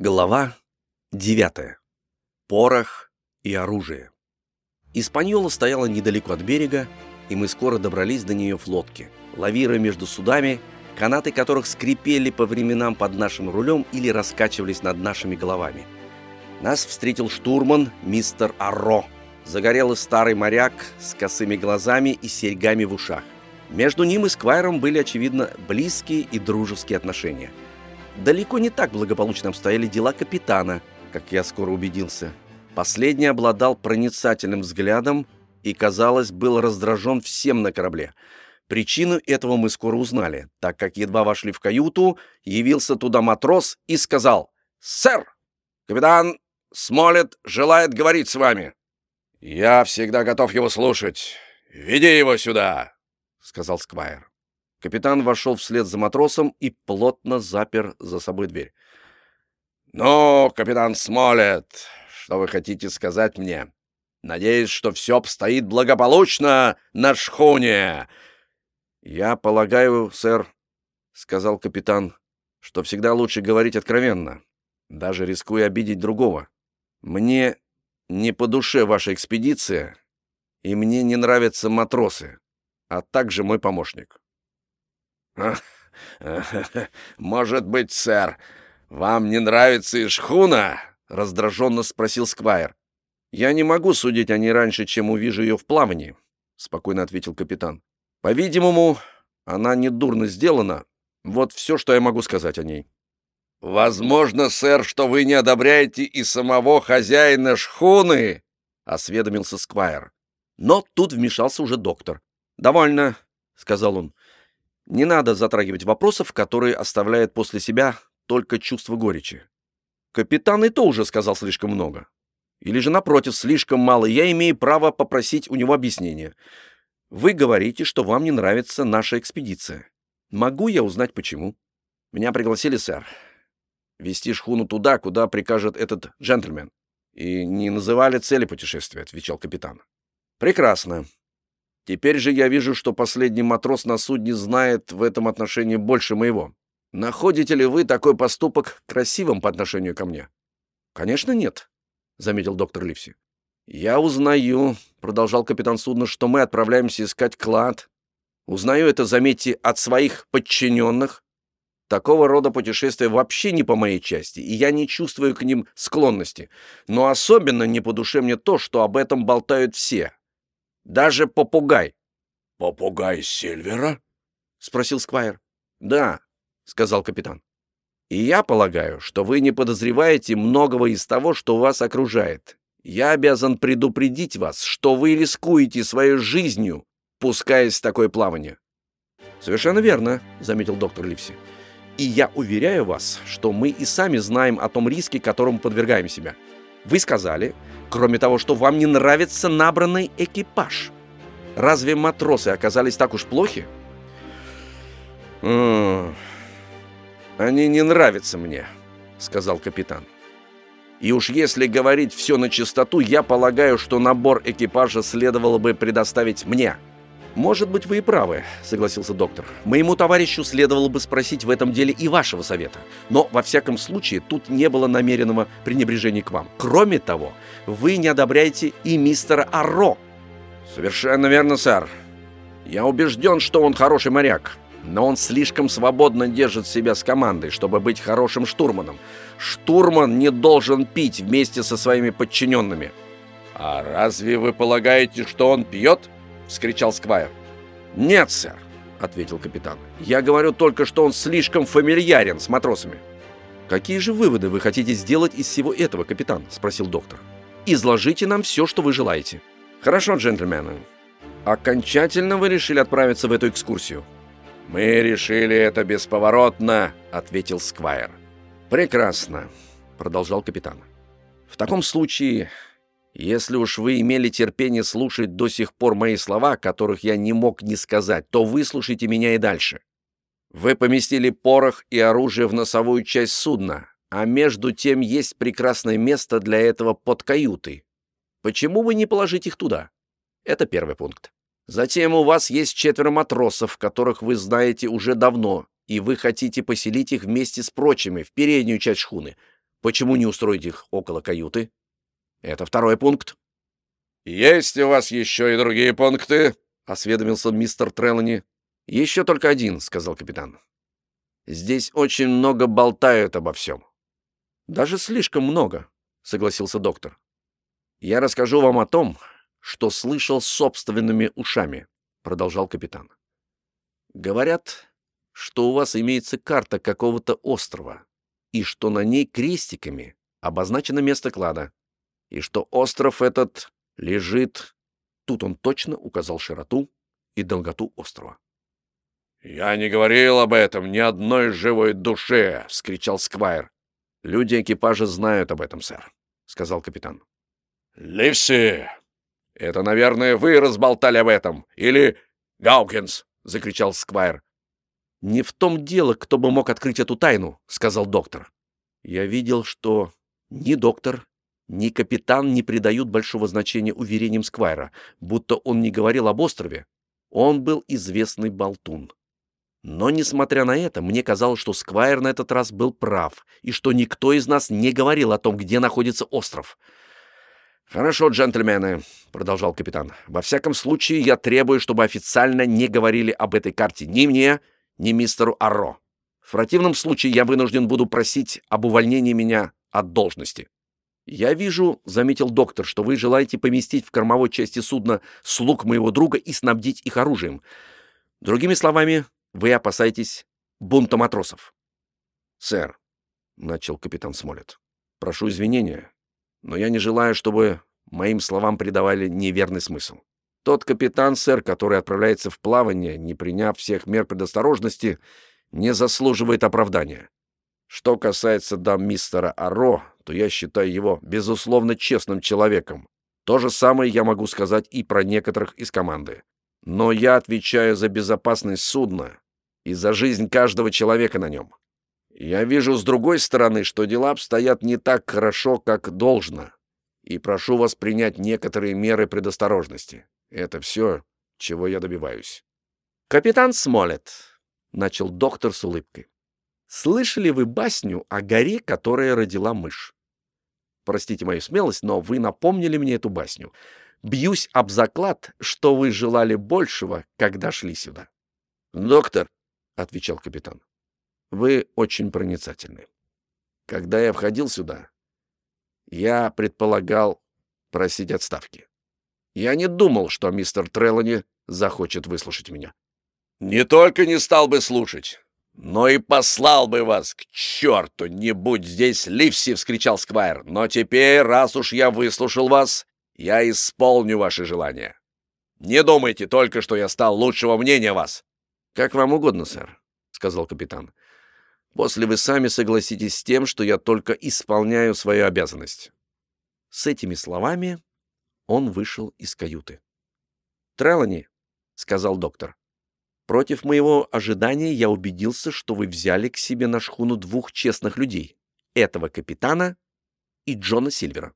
Глава 9. Порох и оружие. Испаньола стояла недалеко от берега, и мы скоро добрались до нее в лодке. Лавируя между судами, канаты которых скрипели по временам под нашим рулем или раскачивались над нашими головами. Нас встретил штурман мистер Арро, загорелый старый моряк с косыми глазами и серьгами в ушах. Между ним и Сквайром были, очевидно, близкие и дружеские отношения – далеко не так благополучно обстояли дела капитана, как я скоро убедился. Последний обладал проницательным взглядом и, казалось, был раздражен всем на корабле. Причину этого мы скоро узнали, так как едва вошли в каюту, явился туда матрос и сказал «Сэр, капитан Смолет желает говорить с вами». «Я всегда готов его слушать. Веди его сюда», — сказал Сквайр. Капитан вошел вслед за матросом и плотно запер за собой дверь. «Ну, капитан Смолет, что вы хотите сказать мне? Надеюсь, что все обстоит благополучно на шхуне!» «Я полагаю, сэр, — сказал капитан, — что всегда лучше говорить откровенно, даже рискуя обидеть другого. Мне не по душе ваша экспедиция, и мне не нравятся матросы, а также мой помощник. «Может быть, сэр, вам не нравится и шхуна?» — раздраженно спросил Сквайр. «Я не могу судить о ней раньше, чем увижу ее в плавании», — спокойно ответил капитан. «По-видимому, она недурно сделана. Вот все, что я могу сказать о ней». «Возможно, сэр, что вы не одобряете и самого хозяина шхуны?» — осведомился Сквайр. Но тут вмешался уже доктор. «Довольно», — сказал он. Не надо затрагивать вопросов, которые оставляют после себя только чувство горечи. Капитан и то уже сказал слишком много. Или же, напротив, слишком мало, я имею право попросить у него объяснения. Вы говорите, что вам не нравится наша экспедиция. Могу я узнать, почему? Меня пригласили, сэр. Вести шхуну туда, куда прикажет этот джентльмен. И не называли цели путешествия, отвечал капитан. Прекрасно. Теперь же я вижу, что последний матрос на судне знает в этом отношении больше моего. Находите ли вы такой поступок красивым по отношению ко мне? Конечно, нет, заметил доктор Ливси. Я узнаю, продолжал капитан судна, что мы отправляемся искать клад. Узнаю это, заметьте, от своих подчиненных. Такого рода путешествия вообще не по моей части, и я не чувствую к ним склонности. Но особенно не по душе мне то, что об этом болтают все, даже попугай. Попугай Сильвера? спросил Сквайр. Да, сказал капитан. И я полагаю, что вы не подозреваете многого из того, что вас окружает. Я обязан предупредить вас, что вы рискуете своей жизнью, пускаясь в такое плавание. Совершенно верно, заметил доктор Ливси. И я уверяю вас, что мы и сами знаем о том риске, которому подвергаем себя. Вы сказали, кроме того, что вам не нравится набранный экипаж. Разве матросы оказались так уж плохи? «Они не нравятся мне», — сказал капитан. «И уж если говорить все на чистоту, я полагаю, что набор экипажа следовало бы предоставить мне». «Может быть, вы и правы», — согласился доктор. «Моему товарищу следовало бы спросить в этом деле и вашего совета. Но, во всяком случае, тут не было намеренного пренебрежения к вам. Кроме того, вы не одобряете и мистера Арро». «Совершенно верно, сэр. Я убежден, что он хороший моряк. Но он слишком свободно держит себя с командой, чтобы быть хорошим штурманом. Штурман не должен пить вместе со своими подчиненными». «А разве вы полагаете, что он пьет?» — вскричал Сквайр. «Нет, сэр», — ответил капитан. «Я говорю только, что он слишком фамильярен с матросами». «Какие же выводы вы хотите сделать из всего этого, капитан?» — спросил доктор. «Изложите нам все, что вы желаете». «Хорошо, джентльмены. Окончательно вы решили отправиться в эту экскурсию?» «Мы решили это бесповоротно», — ответил Сквайр. «Прекрасно», — продолжал капитан. «В таком случае если уж вы имели терпение слушать до сих пор мои слова, которых я не мог не сказать, то выслушайте меня и дальше. Вы поместили порох и оружие в носовую часть судна, а между тем есть прекрасное место для этого под каютой. Почему бы не положить их туда? Это первый пункт. Затем у вас есть четверо матросов, которых вы знаете уже давно, и вы хотите поселить их вместе с прочими в переднюю часть шхуны. Почему не устроить их около каюты? Это второй пункт. «Есть у вас еще и другие пункты?» — осведомился мистер Треллани. «Еще только один», — сказал капитан. «Здесь очень много болтают обо всем». «Даже слишком много», — согласился доктор. «Я расскажу вам о том, что слышал собственными ушами», — продолжал капитан. «Говорят, что у вас имеется карта какого-то острова, и что на ней крестиками обозначено место клада, и что остров этот лежит... Тут он точно указал широту и долготу острова. «Я не говорил об этом ни одной живой душе!» — вскричал Сквайр. «Люди экипажа знают об этом, сэр», — сказал капитан. «Ливси! Это, наверное, вы разболтали об этом! Или Гаукинс!» — закричал Сквайр. «Не в том дело, кто бы мог открыть эту тайну», — сказал доктор. Я видел, что ни доктор, ни капитан не придают большого значения уверениям Сквайра, будто он не говорил об острове. Он был известный болтун. Но, несмотря на это, мне казалось, что Сквайр на этот раз был прав, и что никто из нас не говорил о том, где находится остров. «Хорошо, джентльмены», — продолжал капитан. «Во всяком случае, я требую, чтобы официально не говорили об этой карте ни мне, ни мистеру Арро. В противном случае я вынужден буду просить об увольнении меня от должности». «Я вижу», — заметил доктор, «что вы желаете поместить в кормовой части судна слуг моего друга и снабдить их оружием. Другими словами, вы опасаетесь бунта матросов». «Сэр», — начал капитан Смолет, — «прошу извинения, но я не желаю, чтобы моим словам придавали неверный смысл. Тот капитан, сэр, который отправляется в плавание, не приняв всех мер предосторожности, не заслуживает оправдания. Что касается дам мистера Аро, то я считаю его, безусловно, честным человеком. То же самое я могу сказать и про некоторых из команды. Но я отвечаю за безопасность судна и за жизнь каждого человека на нем. Я вижу с другой стороны, что дела обстоят не так хорошо, как должно, и прошу вас принять некоторые меры предосторожности. Это все, чего я добиваюсь. «Капитан Смолет», — начал доктор с улыбкой, — «слышали вы басню о горе, которая родила мышь? Простите мою смелость, но вы напомнили мне эту басню. Бьюсь об заклад, что вы желали большего, когда шли сюда. «Доктор», — отвечал капитан, — «вы очень проницательны. Когда я входил сюда, я предполагал просить отставки. Я не думал, что мистер Треллани захочет выслушать меня». «Не только не стал бы слушать, «Но и послал бы вас к черту, не будь здесь Ливси!» — вскричал Сквайр. «Но теперь, раз уж я выслушал вас, я исполню ваши желания. Не думайте только, что я стал лучшего мнения вас». «Как вам угодно, сэр», — сказал капитан. «После вы сами согласитесь с тем, что я только исполняю свою обязанность». С этими словами он вышел из каюты. «Трелани», — сказал доктор, Против моего ожидания я убедился, что вы взяли к себе на шхуну двух честных людей. Этого капитана и Джона Сильвера.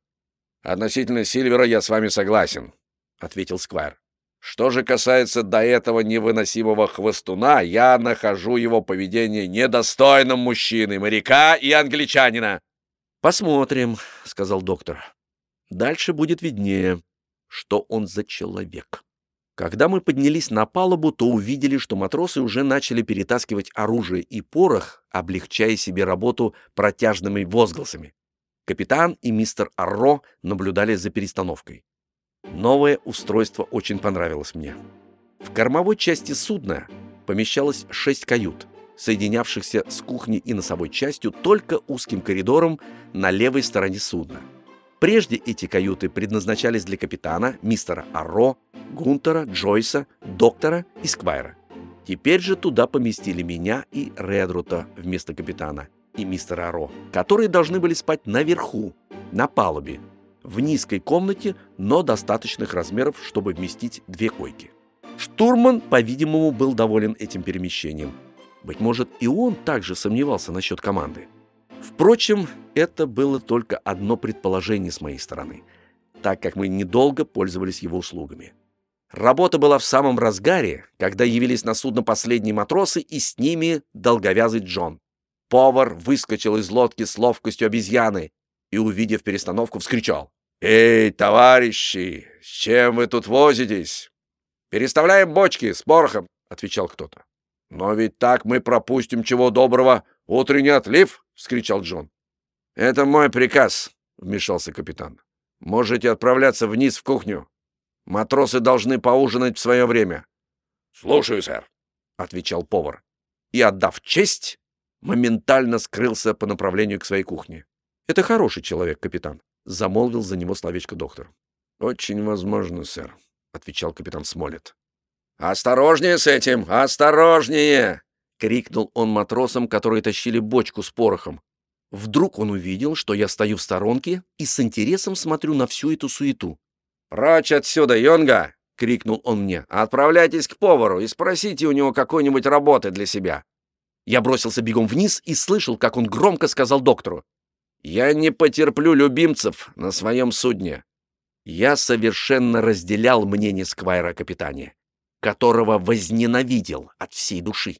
«Относительно Сильвера я с вами согласен», — ответил Сквайр. «Что же касается до этого невыносимого хвостуна, я нахожу его поведение недостойным мужчины, моряка и англичанина». «Посмотрим», — сказал доктор. «Дальше будет виднее, что он за человек». Когда мы поднялись на палубу, то увидели, что матросы уже начали перетаскивать оружие и порох, облегчая себе работу протяжными возгласами. Капитан и мистер Арро наблюдали за перестановкой. Новое устройство очень понравилось мне. В кормовой части судна помещалось шесть кают, соединявшихся с кухней и носовой частью только узким коридором на левой стороне судна. Прежде эти каюты предназначались для капитана, мистера Арро, Гунтера, Джойса, доктора и Сквайра. Теперь же туда поместили меня и Редрута вместо капитана и мистера Аро, которые должны были спать наверху, на палубе, в низкой комнате, но достаточных размеров, чтобы вместить две койки. Штурман, по-видимому, был доволен этим перемещением. Быть может, и он также сомневался насчет команды. Впрочем, это было только одно предположение с моей стороны, так как мы недолго пользовались его услугами. Работа была в самом разгаре, когда явились на судно последние матросы и с ними долговязый Джон. Повар выскочил из лодки с ловкостью обезьяны и, увидев перестановку, вскричал. «Эй, товарищи, с чем вы тут возитесь?» «Переставляем бочки с порохом», — отвечал кто-то. «Но ведь так мы пропустим чего доброго утренний отлив!» — вскричал Джон. «Это мой приказ», — вмешался капитан. «Можете отправляться вниз в кухню. Матросы должны поужинать в свое время». «Слушаю, сэр», — отвечал повар. И, отдав честь, моментально скрылся по направлению к своей кухне. «Это хороший человек, капитан», — замолвил за него словечко доктор. «Очень возможно, сэр», — отвечал капитан Смолет. «Осторожнее с этим! Осторожнее!» — крикнул он матросам, которые тащили бочку с порохом. Вдруг он увидел, что я стою в сторонке и с интересом смотрю на всю эту суету. «Прочь отсюда, Йонга!» — крикнул он мне. «Отправляйтесь к повару и спросите у него какой-нибудь работы для себя». Я бросился бегом вниз и слышал, как он громко сказал доктору. «Я не потерплю любимцев на своем судне». Я совершенно разделял мнение Сквайра о капитане, которого возненавидел от всей души.